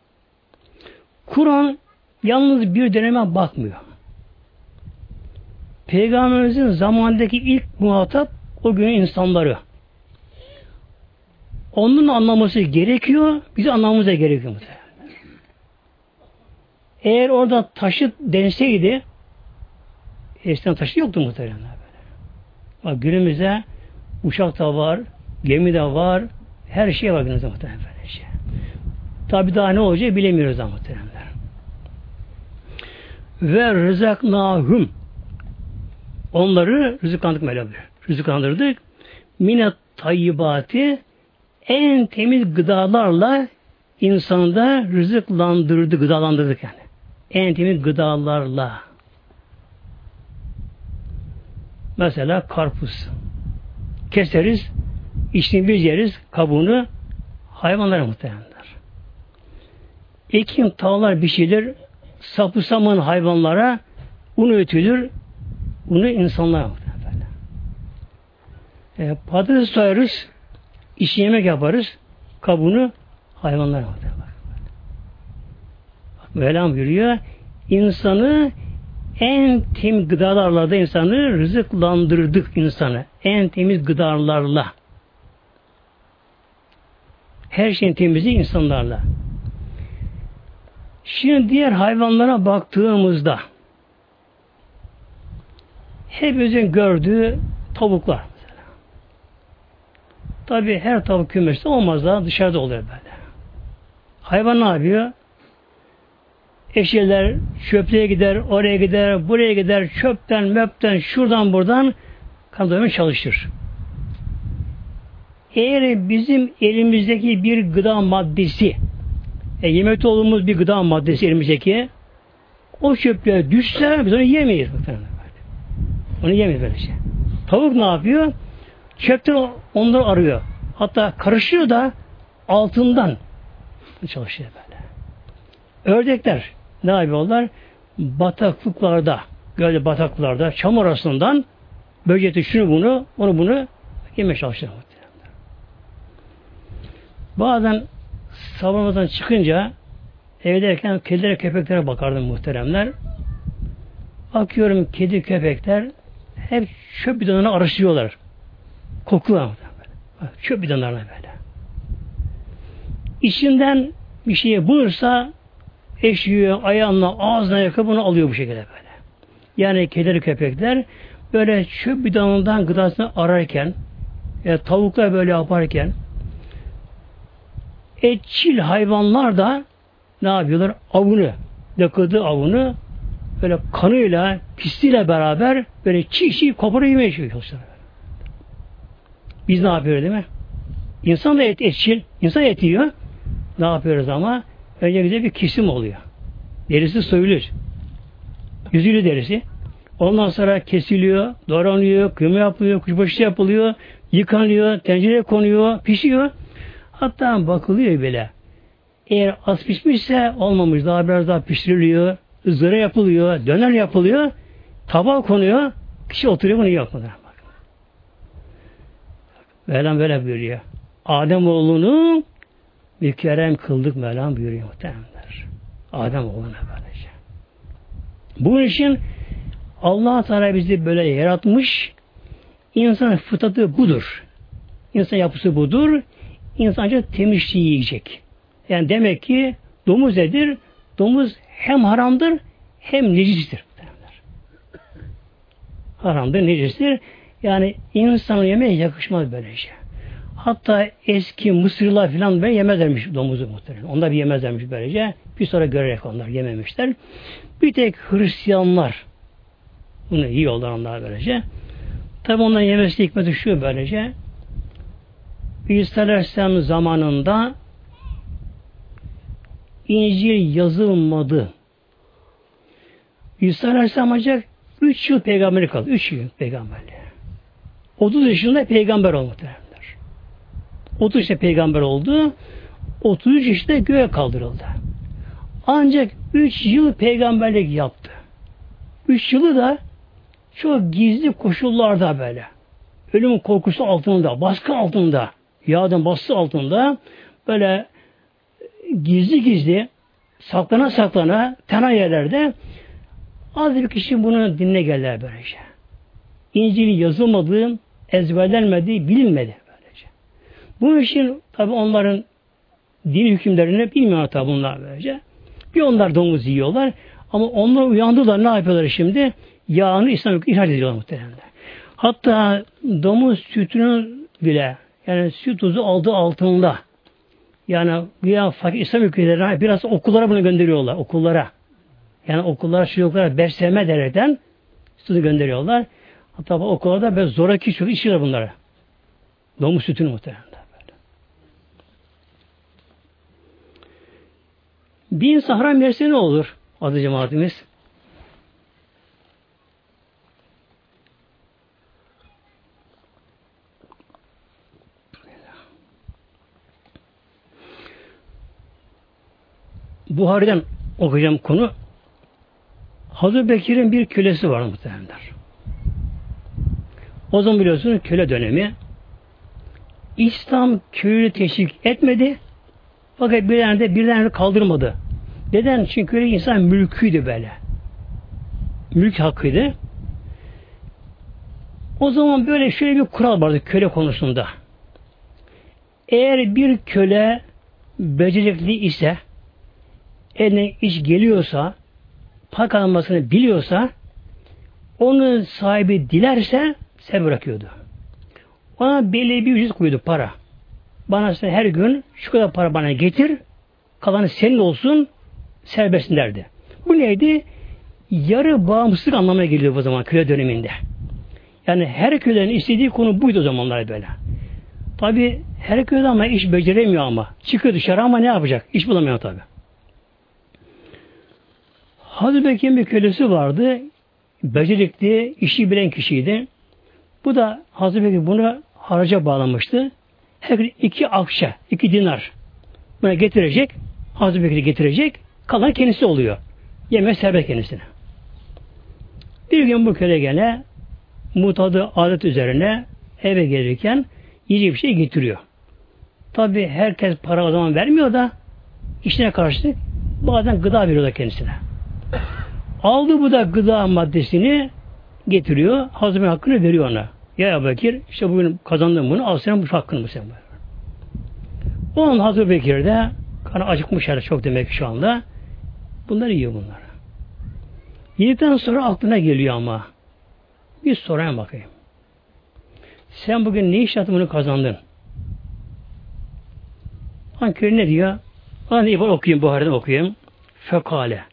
Kur'an yalnız bir döneme bakmıyor. Peygamberimizin zamandaki ilk muhatap o günün insanları. Onun anlaması gerekiyor, bizi anlamamız da gerekiyor. Eğer orada taşı denseydi eskiden taşı yoktu muhtemelen böyle. Bak günümüzde uçak da var, gemi de var, her şey var günümüzde muhtemelen böyle şey. Tabi daha ne olacak bilemiyoruz ama muhtemelen. Ve rızaknahum onları rızıklandık Mevla rızıklandırdık. Minet tayyibati en temiz gıdalarla insanı da rızıklandırdı, gıdalandırdık yani. En temiz gıdalarla. Mesela karpuz. keseriz, içini biz yeriz, kabuğunu hayvanlara muhtemelenler. Ekim tağlar biçilir, sapı saman hayvanlara un ötülür, bunu insanlara. E, patates soyarız, işi yemek yaparız, kabuğunu hayvanlara muhtemelen. Mevlam buyuruyor, insanı en temiz gıdalarla da insanı rızıklandırdık insanı. En temiz gıdalarla. Her şeyin temizi insanlarla. Şimdi diğer hayvanlara baktığımızda hepimizin gördüğü tavuklar. Tabi her tavuk kümeste olmaz da dışarıda oluyor böyle. Hayvan ne yapıyor? Eşeler çöplüğe gider, oraya gider, buraya gider, çöpten, möpten, şuradan buradan kan çalışır. Eğer bizim elimizdeki bir gıda maddesi, e, yemekte olduğumuz bir gıda maddesi elimizdeki, o çöplüğe düşse biz onu yemeyiz. Onu yemeyiz böyle şey. Tavuk ne yapıyor? Çöpten onları arıyor. Hatta karışıyor da altından çalışıyor böyle. Ördekler ne yapıyorlar? Bataklıklarda, gölde bataklıklarda, çamur arasından böcekte şunu bunu, onu bunu yemeye çalışıyorlar. Bazen sabahımızdan çıkınca evdeyken kedilere köpeklere bakardım muhteremler. Bakıyorum kedi köpekler hep çöp bidonlarını araştırıyorlar. Kokuyor. Çöp bidonlarına böyle. İçinden bir şeyi bulursa eşiyor, ayağına, ağzına yakıp bunu alıyor bu şekilde böyle. Yani kedileri köpekler böyle çöp bidonundan gıdasını ararken ya tavuklar böyle yaparken etçil hayvanlar da ne yapıyorlar? Avını, yakıdığı avını böyle kanıyla, pisliğiyle beraber böyle çiğ çiğ koparı yemeye çalışıyorlar. Biz ne yapıyoruz değil mi? İnsan da et, etçil, insan et yiyor. Ne yapıyoruz ama? Önce bize bir kesim oluyor. Derisi soyulur. Yüzülü derisi. Ondan sonra kesiliyor, doğranıyor, kıyma yapılıyor, kuşbaşı yapılıyor, yıkanıyor, tencereye konuyor, pişiyor. Hatta bakılıyor bile. Eğer az pişmişse olmamış, daha biraz daha pişiriliyor, ızgara yapılıyor, döner yapılıyor, tabağa konuyor, kişi oturuyor bunu yapmadan. Mevlam böyle buyuruyor. Adem oğlunu mükerrem kıldık Mevlam buyuruyor muhtemelenler. Adem oğluna böylece. Bunun için allah Teala bizi böyle yaratmış. İnsan fıtratı budur. İnsan yapısı budur. İnsan ancak temiz şey yiyecek. Yani demek ki domuz nedir? Domuz hem haramdır hem necistir. Haramdır, necistir. Yani insanın yemeğe yakışmaz böylece. Hatta eski Mısırlılar falan böyle yemezlermiş domuzu muhtemelen. Onlar bir yemezlermiş böylece. Bir sonra görerek onlar yememişler. Bir tek Hristiyanlar bunu yiyorlar onlar böylece. Tabi onların yemesi hikmeti şu böylece. İsa Aleyhisselam zamanında İncil yazılmadı. İsa Aleyhisselam ancak 3 yıl peygamberi kaldı. 3 yıl peygamberliği. 30 yaşında peygamber oldu derler. 30 yaşında peygamber oldu. 33 yaşında göğe kaldırıldı. Ancak 3 yıl peygamberlik yaptı. 3 yılı da çok gizli koşullarda böyle. Ölüm korkusu altında, baskı altında yağdan bastı altında böyle gizli gizli saklana saklana tena yerlerde az bir kişi bunu dinle geldiler böylece. İncil yazılmadığı, ezberlenmediği bilinmedi böylece. Bu için tabi onların din hükümlerini bilmiyorlar tabi bunlar böylece. Bir onlar domuz yiyorlar ama onlar uyandılar ne yapıyorlar şimdi? Yağını İslam hükmü ihraç ediyorlar muhtemelen. Hatta domuz sütünü bile yani süt tuzu aldı altında. Yani güya fakir İslam ülkelerine biraz okullara bunu gönderiyorlar. Okullara. Yani okullara çocuklara besleme derekten sütü gönderiyorlar. Hatta o konuda böyle zoraki çok içiyor bunları. Domuz sütünü muhtemelen. Böyle. Bir insan haram yerse ne olur? Adı cemaatimiz. Buhari'den okuyacağım konu. Hazır Bekir'in bir kölesi var muhtemelenler. O zaman biliyorsunuz köle dönemi. İslam köyü teşvik etmedi. Fakat birden de birden de kaldırmadı. Neden? Çünkü köle insan mülküydü böyle. Mülk hakkıydı. O zaman böyle şöyle bir kural vardı köle konusunda. Eğer bir köle becerikli ise eline iş geliyorsa pak almasını biliyorsa onun sahibi dilerse sen bırakıyordu. Ona belli bir ücret koydu para. Bana sen her gün şu kadar para bana getir kalanı senin olsun serbestsin derdi. Bu neydi? Yarı bağımsızlık anlamına geliyor bu zaman köle döneminde. Yani her köylerin istediği konu buydu o zamanlar böyle. Tabi her köyde ama iş beceremiyor ama. Çıkıyor dışarı ama ne yapacak? İş bulamıyor tabi. Hazreti Bekir'in bir kölesi vardı. Becerikli, işi bilen kişiydi. Bu da Hazreti Bekir bunu haraca bağlamıştı. Her gün iki akşa, iki dinar buna getirecek. Hazreti Bekir'i getirecek. Kalan kendisi oluyor. Yemek serbest kendisine. Bir gün bu köle gene mutadı adet üzerine eve gelirken yiyecek bir şey getiriyor. Tabi herkes para o zaman vermiyor da işine karşılık bazen gıda veriyor da kendisine. Aldı bu da gıda maddesini getiriyor. Hazme hakkını veriyor ona. Ya Ebu Bekir işte bugün kazandın bunu al senin bu hakkını mı sen. O an Hazreti Bekir de kanı acıkmış herhalde çok demek şu anda. Bunlar yiyor bunlar. Yedikten sonra aklına geliyor ama. Bir sorayım bakayım. Sen bugün ne iş bunu kazandın? Ankara ne diyor? Hani İbar okuyayım, Buhari'den okuyayım. Fekale.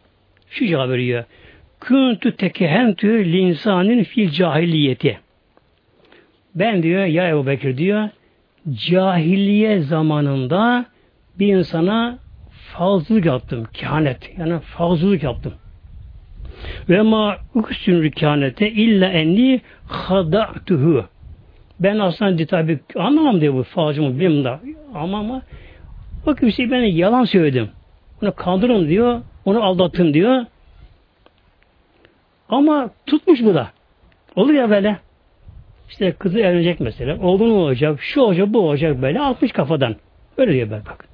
Şu cevap veriyor. Kuntu tekehentü linsanin fil cahiliyeti. Ben diyor ya Ebu Bekir diyor cahiliye zamanında bir insana fazlalık yaptım. Kehanet. Yani fazlalık yaptım. Ve ma uksünü kehanete illa enni hada'tuhu. Ben aslında tabi anlamam diyor bu fazlımı benim de ama ama o kimseyi ben yalan söyledim. Onu kandırın diyor. Onu aldattım diyor. Ama tutmuş bu da. Olur ya böyle. İşte kızı evlenecek mesela. Oğlun olacak, şu olacak, bu olacak böyle. Altmış kafadan. Öyle diyor ben bak.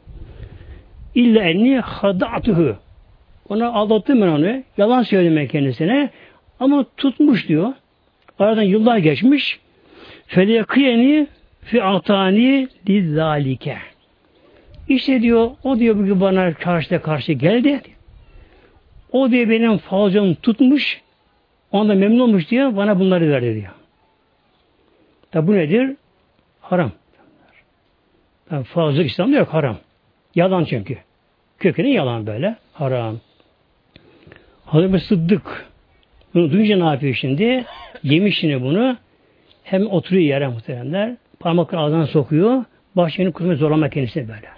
İlla enni hada'tuhu. Ona aldattım ben onu. Yalan söyledim kendisine. Ama tutmuş diyor. Aradan yıllar geçmiş. Felekiyeni fi atani lizzalike. İşte diyor, o diyor bugün bana karşıda karşı geldi. O diyor benim falcamı tutmuş, onda memnun olmuş diyor, bana bunları verdi diyor. Tabi bu nedir? Haram. Tabi falcılık İslam'da yok haram. Yalan çünkü. Kökeni yalan böyle. Haram. Hazreti Sıddık bunu duyunca ne yapıyor şimdi? Yemiş yine bunu. Hem oturuyor yere muhteremler. Parmakları ağzına sokuyor. Başını kusmayı zorlama kendisini böyle.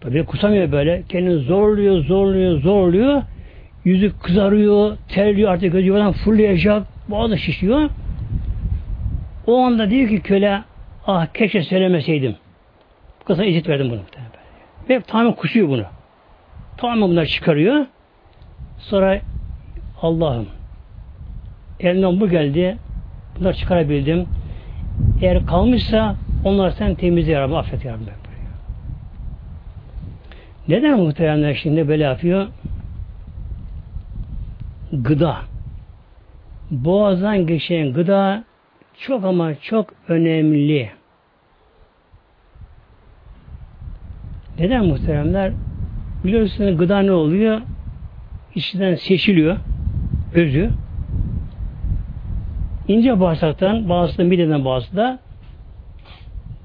Tabii kusamıyor böyle. Kendini zorluyor, zorluyor, zorluyor. Yüzü kızarıyor, terliyor artık gözü yuvadan fırlayacak. Boğazı şişiyor. O anda diyor ki köle ah keşke söylemeseydim. Bu kadar izit verdim bunu. Ve tamamen kusuyor bunu. Tamamen bunları çıkarıyor. Sonra Allah'ım elimden bu geldi. Bunları çıkarabildim. Eğer kalmışsa onlar sen temizle ya Rabbi, affet ya Rabbi. Neden muhteremler şimdi böyle yapıyor? Gıda. Boğazdan geçen gıda çok ama çok önemli. Neden muhteremler? Biliyorsunuz gıda ne oluyor? İçinden seçiliyor. Özü. İnce bağırsaktan, bazısı mideden bazısı da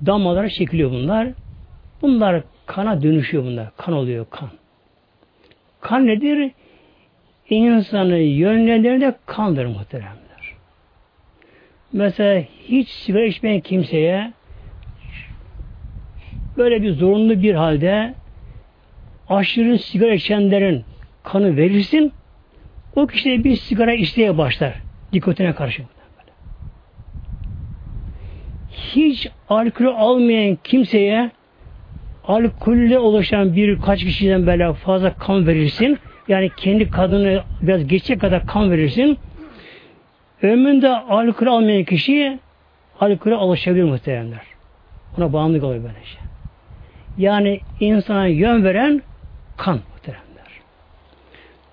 damlalara çekiliyor bunlar. Bunlar kana dönüşüyor bunlar. Kan oluyor kan. Kan nedir? İnsanı yönlendiren de kandır muhteremler. Mesela hiç sigara içmeyen kimseye böyle bir zorunlu bir halde aşırı sigara içenlerin kanı verirsin o kişi bir sigara içmeye başlar. Nikotine karşı. Hiç alkol almayan kimseye alkolle oluşan bir kaç kişiden böyle fazla kan verirsin. Yani kendi kadını biraz geçecek kadar kan verirsin. Ömründe alkol almayan kişi alkole alışabilir muhteremler. Ona bağımlılık oluyor böyle şey. Yani insana yön veren kan muhteremler.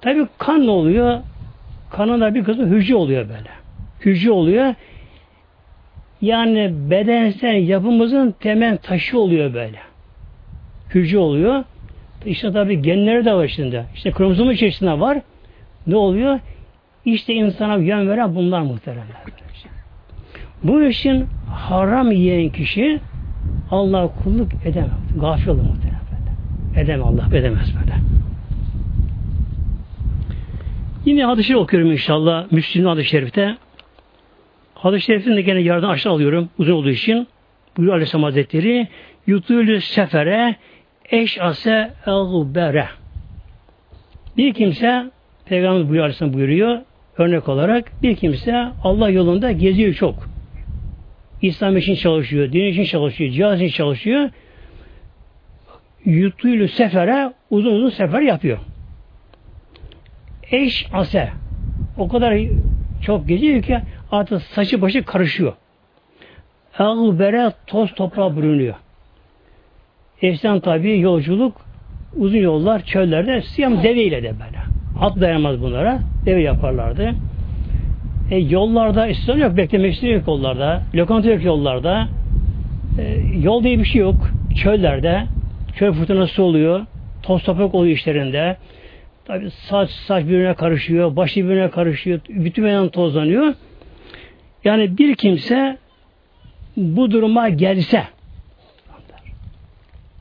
Tabi kan ne oluyor? Kanın da bir kısmı hücre oluyor böyle. Hücre oluyor. Yani bedensel yapımızın temel taşı oluyor böyle. Hücre oluyor. İşte tabi genleri de var içinde. İşte kromozom içerisinde var. Ne oluyor? İşte insana yön veren bunlar muhteremler. Bu işin haram yiyen kişi Allah kulluk edemez. Gafil olur muhterem. Edemez Allah edemez böyle. Yine hadis-i okuyorum inşallah Müslüm'ün hadis-i şerifte. Hadis-i şerifin de gene yardım aşağı alıyorum uzun olduğu için. Buyuruyor Aleyhisselam Hazretleri yutulü sefere eş ase elbere. Bir kimse Peygamber buyuruyor buyuruyor örnek olarak bir kimse Allah yolunda geziyor çok. İslam için çalışıyor, din için çalışıyor, cihaz için çalışıyor. Yutuyla sefere uzun uzun sefer yapıyor. Eş ase o kadar çok geziyor ki artık saçı başı karışıyor. Elbere toz toprağa bürünüyor. Eskiden tabi yolculuk uzun yollar çöllerde siyam deveyle de böyle. At dayanmaz bunlara. Deve yaparlardı. E, yollarda istisna yok. Beklemek yok yollarda. Lokanta yok yollarda. E, yol diye bir şey yok. Çöllerde. Çöl fırtınası oluyor. Toz toprak oluyor işlerinde. Tabi saç saç birbirine karışıyor. Başı birbirine karışıyor. Bütün beden tozlanıyor. Yani bir kimse bu duruma gelse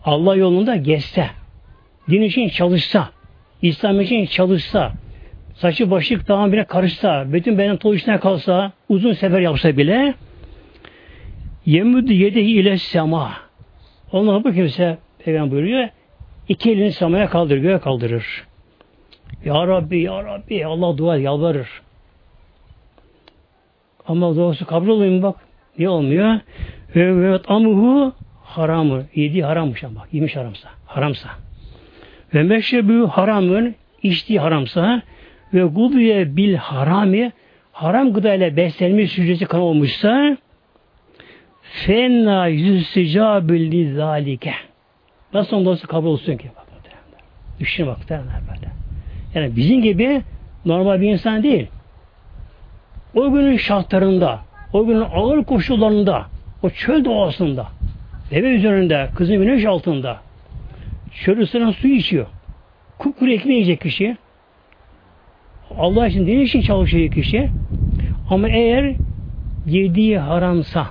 Allah yolunda geçse din için çalışsa İslam için çalışsa saçı başlık tamamıyla karışsa, bütün beden içine kalsa, uzun sefer yapsa bile yemüdü yedehi ile sema. Onlar bu kimse Peygamber buyuruyor, iki elini semaya kaldırır, göğe kaldırır. Ya Rabbi, Ya Rabbi, Allah dua yalvarır. Ama duası kabul oluyor mu bak? Niye olmuyor? Ve ve amuhu haramı. Yediği harammış ama. Yemiş haramsa. Haramsa. Ve meşrebü haramın içtiği haramsa ve gubiye bil harami haram gıda ile beslenmiş hücresi kan olmuşsa fenna yüzsicabül lizalike nasıl ondan kabul olsun ki? Bak, Düşün bak böyle. Yani bizim gibi normal bir insan değil. O günün şartlarında, o günün ağır koşullarında, o çöl doğasında, deve üzerinde, kızın güneş altında, çöl ısıran suyu içiyor. Kupkuru ekmeği yiyecek kişi. Allah için din için çalışıyor kişi. Ama eğer yediği haramsa,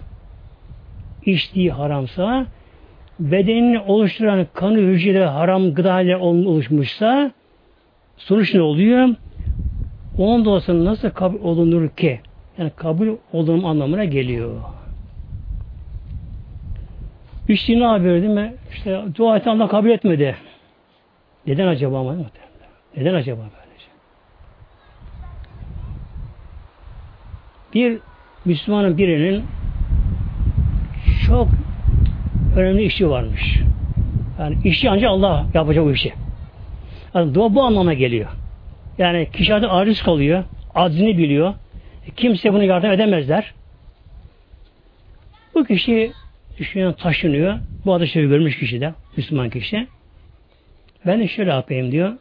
içtiği haramsa, bedenini oluşturan kanı hücreleri haram gıda ile oluşmuşsa, sonuç ne oluyor? Onun duasını nasıl kabul olunur ki? Yani kabul olduğum anlamına geliyor. İşte ne haber değil mi? İşte dua et Allah kabul etmedi. Neden acaba ama? Neden acaba böylece? Bir Müslümanın birinin çok önemli işi varmış. Yani işi ancak Allah yapacak bu işi. Yani dua bu anlama geliyor. Yani kişi adı aciz kalıyor. Aczini biliyor. Kimse bunu yardım edemezler. Bu kişi düşünüyor, taşınıyor. Bu şöyle görmüş kişi de, Müslüman kişi. Ben de şöyle yapayım diyor.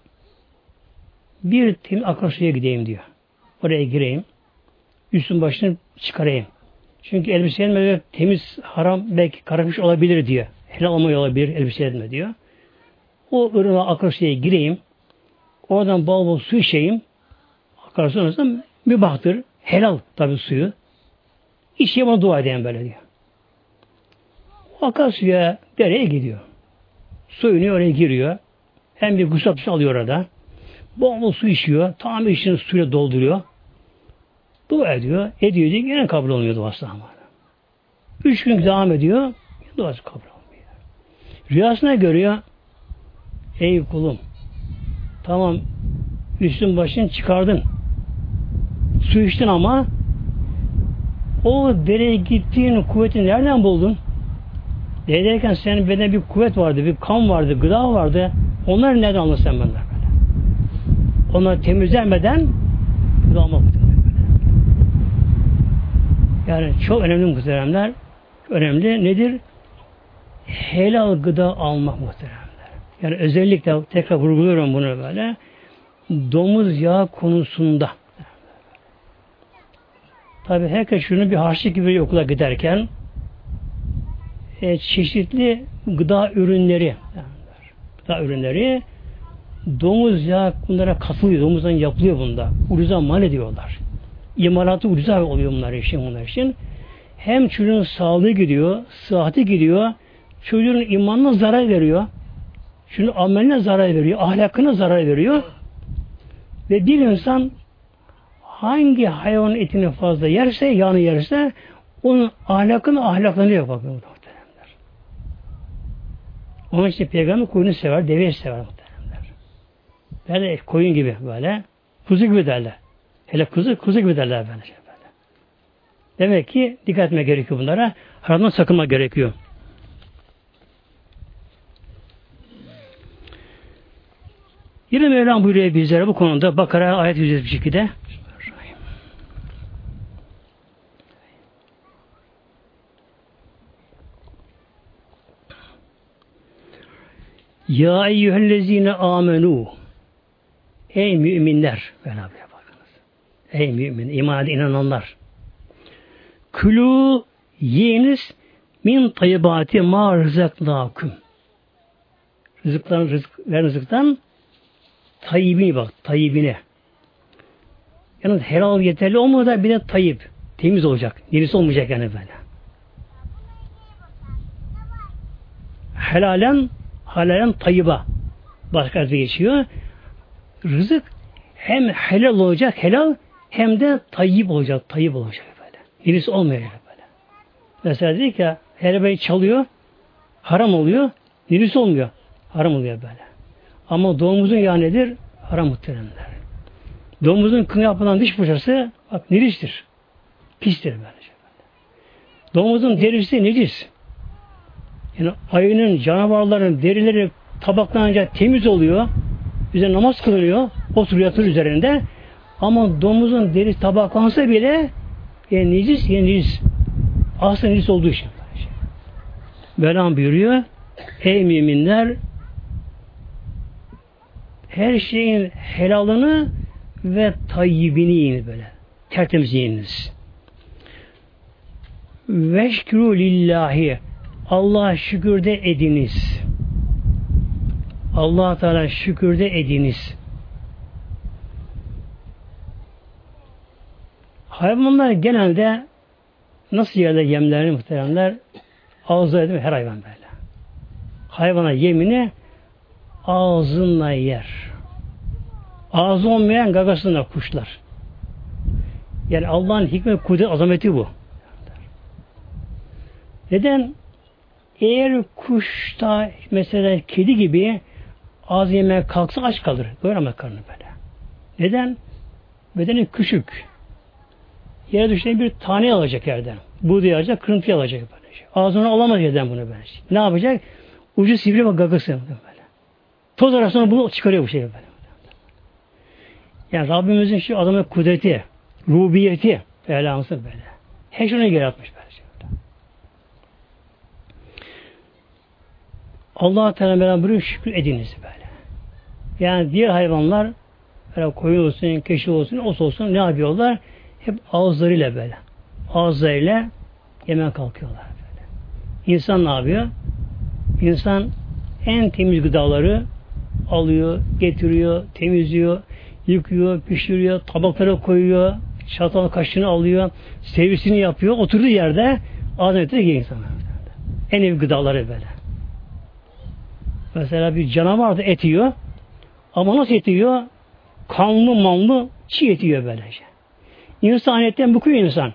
Bir temiz akarsuya gideyim diyor. Oraya gireyim. Üstün başını çıkarayım. Çünkü elbise elme temiz, haram belki karışmış olabilir diyor. Helal olmuyor olabilir elbise elme diyor. O ırına akarsuya gireyim. Oradan bol bol su içeyim. Akarsu olursa mübahtır. Helal tabi suyu. İçeyim ona dua edeyim böyle diyor. Akarsuya dereye gidiyor. Suyunu oraya giriyor. Hem bir gusül alıyor orada. Bol su içiyor. Tam içini suyla dolduruyor. Dua ediyor. Ediyor diye yine kabul olmuyor duası ama. Üç gün devam ediyor. Duası kabul olmuyor. Rüyasına görüyor. Ey kulum tamam üstün başını çıkardın. Su içtin ama o dereye gittiğin kuvveti nereden buldun? Değerken senin bedene bir kuvvet vardı, bir kan vardı, gıda vardı. Onları neden anlasın sen bunlar böyle? Onları temizlenmeden gıda almak Yani çok önemli muhteremler. Önemli nedir? Helal gıda almak muhteremler. Yani özellikle tekrar vurguluyorum bunu böyle. Domuz yağı konusunda. Tabi herkes şunu bir harçlık gibi okula giderken e, çeşitli gıda ürünleri gıda ürünleri domuz yağı bunlara katılıyor. Domuzdan yapılıyor bunda. Ucuza mal ediyorlar. İmalatı ucuza oluyor bunlar için bunlar için. Hem çocuğun sağlığı gidiyor, sıhhati gidiyor, çocuğun imanına zarar veriyor. Şunun ameline zarar veriyor, ahlakına zarar veriyor. Ve bir insan hangi hayvan etini fazla yerse, yağını yerse onun ahlakını ahlaklanıyor muhteremler. Onun için peygamber koyunu sever, deveyi sever muhteremler. Böyle koyun gibi böyle. Kuzu gibi derler. Hele kuzu, kuzu gibi derler böyle. böyle. Demek ki dikkat etme gerekiyor bunlara. Haramdan sakınma gerekiyor. Yine Mevlam buyuruyor bizlere bu konuda Bakara ayet 172'de Ya eyyühellezine amenu Ey müminler Beraber bakınız. Ey mümin, iman inananlar. Külü yiyiniz min tayyibati ma rızaknâküm. Rızıktan, rızık, ver rızıktan tayyibini bak, tayyibine. Yani helal yeterli olmadı da bir de tayyip. Temiz olacak. Nefis olmayacak yani böyle. Helalen halalen tayyiba. Başka adı geçiyor. Rızık hem helal olacak helal hem de tayyip olacak. Tayyip olacak böyle. Nefis olmayacak böyle. Mesela dedik ya her çalıyor haram oluyor. Nefis olmuyor. Haram oluyor böyle. Ama domuzun yağı nedir? Haram muhteremler. Domuzun kını yapılan dış fırçası bak necistir. Pistir böylece. Domuzun derisi necis. Yani ayının, canavarların derileri tabaklanınca temiz oluyor. Bize namaz kılınıyor. Oturuyor yatır üzerinde. Ama domuzun deri tabaklansa bile yani necis, yani necis. Aslında necis olduğu için. Mevlam buyuruyor. Ey müminler her şeyin helalını ve tayyibini yiyin böyle. Tertemiz yiyiniz. Veşkürü lillahi Allah şükürde ediniz. Allah Teala şükürde ediniz. Hayvanlar genelde nasıl yerde yemlerini muhteremler ağzı her hayvan böyle. Hayvana yemini ağzınla yer. Ağzı olmayan gagasında kuşlar. Yani Allah'ın hikmet kudret azameti bu. Neden? Eğer kuş da mesela kedi gibi ağzı yemeye kalksa aç kalır. Doyuramaz karnı böyle. Neden? Bedeni küçük. Yere düşen bir tane alacak yerden. Buğday alacak, kırıntı alacak böyle. Ağzına alamaz yerden bunu böyle. Ne yapacak? Ucu sivri ve gagası böyle. Toz arasında bunu çıkarıyor bu şey böyle. Yani Rabbimizin şu adamın kudreti, rubiyeti, Mevlamızın böyle. Her şeyini yaratmış böyle. Allah Teala beraber şükür ediniz böyle. Yani diğer hayvanlar böyle koyun olsun, keşi olsun, os olsun ne yapıyorlar? Hep ağızlarıyla böyle. Ağızlarıyla yemek kalkıyorlar böyle. İnsan ne yapıyor? İnsan en temiz gıdaları alıyor, getiriyor, temizliyor, yıkıyor, pişiriyor, tabaklara koyuyor, çatal kaşığını alıyor, servisini yapıyor, oturduğu yerde ağzına yiyor insan. En iyi gıdaları böyle. Mesela bir canavar da et yiyor. Ama nasıl et yiyor? Kanlı manlı çiğ et yiyor böylece. İnsan etten bıkıyor insan.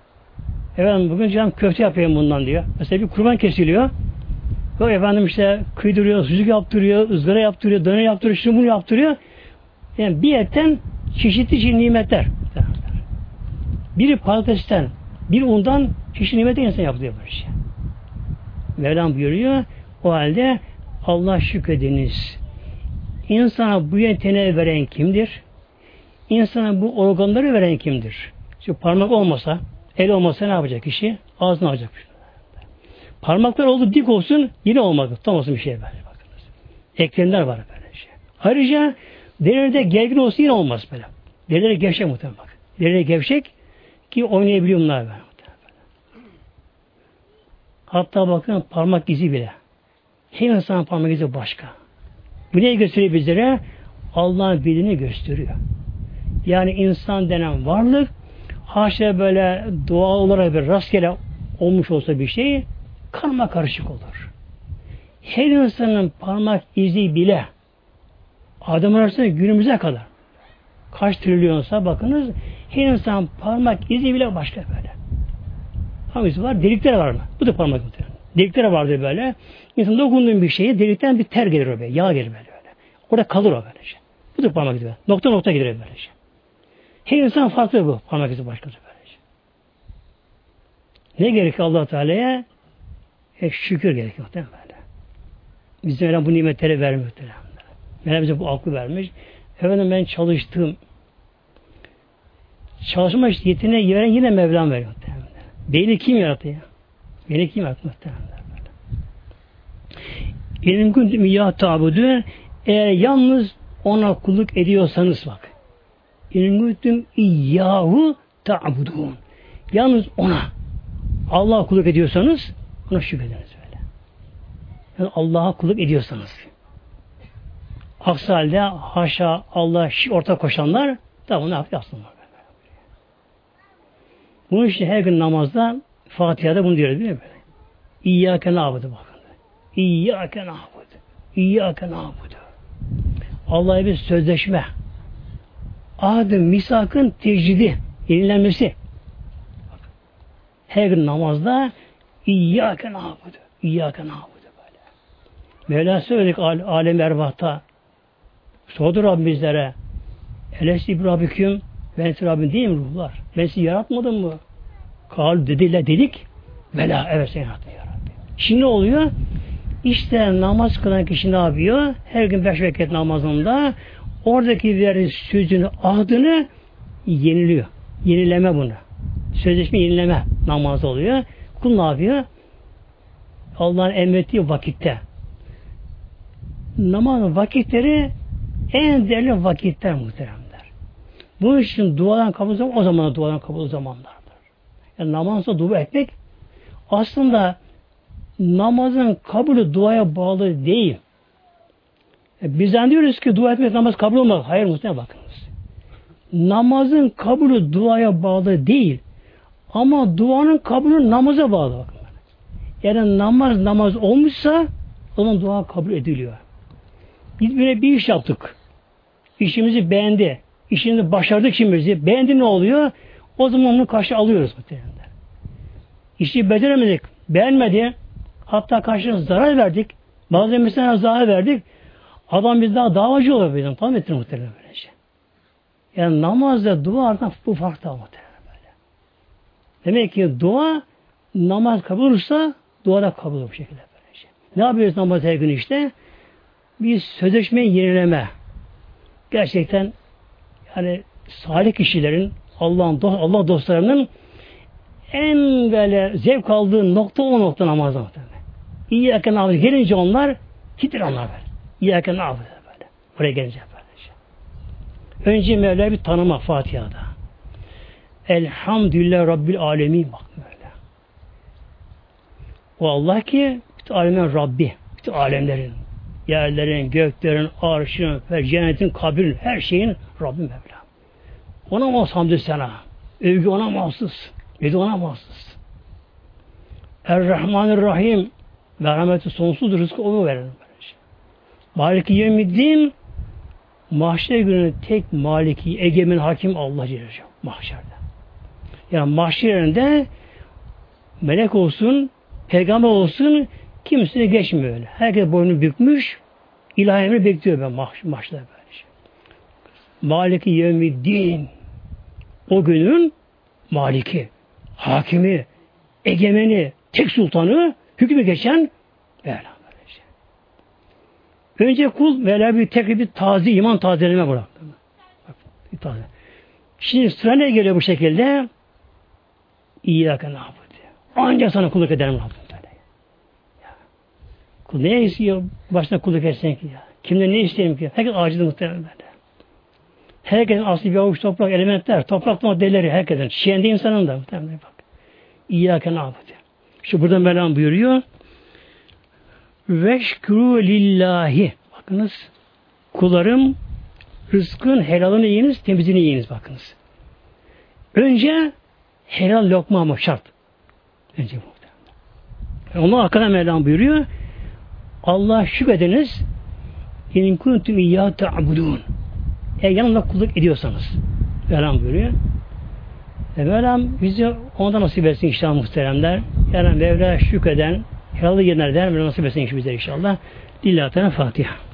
Efendim bugün canım köfte yapayım bundan diyor. Mesela bir kurban kesiliyor. Yok efendim işte kıydırıyor, sucuk yaptırıyor, ızgara yaptırıyor, döner yaptırıyor, şunu bunu yaptırıyor. Yani bir etten çeşitli çeşitli nimetler. Biri patatesten, bir undan çeşitli nimetler insan yaptırıyor böyle şey. Mevlam buyuruyor. O halde Allah şükrediniz. İnsana bu yeteneği veren kimdir? İnsana bu organları veren kimdir? Şu parmak olmasa, el olmasa ne yapacak kişi? Ağzını alacak. Parmaklar oldu dik olsun yine olmadı. Tam olsun bir şey böyle bakınız. Eklemler var böyle şey. Ayrıca derileri gergin olsa yine olmaz böyle. Derileri gevşek muhtemelen bak. Derileri gevşek ki oynayabiliyor bunlar böyle. Hatta bakın parmak izi bile. Her insan parmak başka. Bu neyi gösteriyor bizlere? Allah'ın bildiğini gösteriyor. Yani insan denen varlık haşa böyle doğal olarak bir rastgele olmuş olsa bir şey karma karışık olur. Her insanın parmak izi bile Adam arasında günümüze kadar kaç trilyonsa bakınız her insan parmak izi bile başka böyle. Hangisi var? Delikler var mı? Bu da parmak izi. Delikler vardır böyle. İnsan dokunduğun bir şeye delikten bir ter gelir o böyle. Yağ gelir böyle. böyle. Orada kalır o böylece. Bu da parmak izi. Nokta nokta gider böylece. Her insan farklı bu. Parmak izi başkası böylece. Ne gerekiyor allah Teala'ya? E, şükür gerekiyor değil mi böyle? Bizim Mevlam bu nimetleri vermiyor. Mevlam bize bu aklı vermiş. Efendim ben çalıştım. Çalışma veren yine Mevlam veriyor. Beyni kim yarattı ya? Beni kim yarattı muhtemelen? İlim kuntum ya eğer yalnız ona kulluk ediyorsanız bak. İlim kuntum iyyahu ta'budun. Yalnız ona Allah'a kulluk ediyorsanız ona şükrediniz böyle. Yani Allah'a kulluk ediyorsanız. Aksi halde haşa Allah orta koşanlar da bunu yapıyor aslında. Bunu işte her gün namazda Fatiha'da bunu diyoruz değil mi? İyyâke nâbudu bakın. İyyâke nâbudu. İyyâke nâbudu. Allah'a bir sözleşme. Adım misakın tecridi, yenilenmesi. Her gün namazda İyyâke nâbudu. İyyâke nâbudu böyle. Mevla söyledik alem ervahta. Sordu Rabbimizlere. Elesi Rabbiküm ben Rabbim değil mi ruhlar? Ben sizi yaratmadım mı? Kal dediler dedik. Bela evet seni yarattın ya. Şimdi ne oluyor? İşte namaz kılan kişi ne yapıyor? Her gün beş vakit namazında oradaki verin sözünü, ahdını yeniliyor. Yenileme bunu. Sözleşme yenileme namaz oluyor. Kul ne yapıyor? Allah'ın emrettiği vakitte. Namazın vakitleri en değerli vakitler muhteremler. Bu için duadan kabul zaman o zaman duadan kabul zamanlardır. Yani namazda dua etmek aslında namazın kabulü duaya bağlı değil. E, bizden diyoruz ki dua etmek namaz kabul olmaz. Hayır muhtemelen bakınız. Namazın kabulü duaya bağlı değil. Ama duanın kabulü namaza bağlı. Bakın. Yani namaz namaz olmuşsa o zaman dua kabul ediliyor. Biz böyle bir iş yaptık. İşimizi beğendi. İşimizi başardık işimizi. Beğendi ne oluyor? O zaman onu karşı alıyoruz muhtemelen. İşi beceremedik. Beğenmedi. Hatta karşına zarar verdik. Mesela zarar verdik. Adam biz daha davacı olur. Tamam ettir muhtemelen böylece. Yani namazda dua arasında bu fark da muhtemelen böyle. Demek ki dua namaz kabul olursa dua da kabul olur bu şekilde böylece. Ne yapıyoruz namaz her gün işte? Bir sözleşmeyi yenileme. Gerçekten yani salih kişilerin Allah'ın Allah dostlarının en böyle zevk aldığı nokta o nokta namazda muhtemelen. İyyâke nâbudu gelince onlar hitir onlar böyle. İyyâke nâbudu böyle. Buraya gelince böylece. Önce Mevla bir tanıma Fatiha'da. Elhamdülillah Rabbil Alemin bak böyle. O Allah ki bütün alemin Rabbi. Bütün alemlerin, yerlerin, göklerin, arşın, ve cennetin, kabrin, her şeyin Rabbi Mevla. Ona mahsus hamdü sana. Övgü ona mahsus. Ona mahsus. Er-Rahmanir-Rahim merhameti sonsuz rızkı onu verir. Maliki yevmiddin mahşer günü tek maliki, egemen hakim Allah Celle mahşerde. Yani mahşerinde melek olsun, peygamber olsun kimseye geçmiyor öyle. Herkes boynunu bükmüş, ilahi emri bekliyor ben mah mahşerde böyle. Maliki yevmiddin o günün maliki hakimi, egemeni, tek sultanı, hükmü geçen Mevla. Önce kul Mevla bir tekrar bir taze iman tazeleme bıraktı. Bir taze. Şimdi sıra ne geliyor bu şekilde? İyyâke nâbudu. Ancak sana kulluk ederim Rabbim. Böyle. Ya. Kul ne istiyor? Başına kulluk etsen ki ya. Kimden ne isteyeyim ki? Herkes aciz muhtemelen böyle. Herkesin aslı bir avuç toprak, elementler, toprak maddeleri herkesin. Şiende insanın da muhtemelen. İyyâke nâbudu. Şu burada Mevlam buyuruyor. Veşkuru lillahi. Bakınız. Kullarım rızkın helalını yiyiniz, temizini yiyiniz bakınız. Önce helal lokma ama şart. Önce bu. Onun arkadan Mevlam buyuruyor. Allah şükrediniz in kuntum iyyâ ta'budûn. Eğer yanında kulluk ediyorsanız. Mevlam buyuruyor. E Mevlam bizi ondan nasip etsin inşallah muhteremler. Yani Mevla şükreden, helalı yerler der, nasip etsin inşallah. Lillahi Teala Fatiha.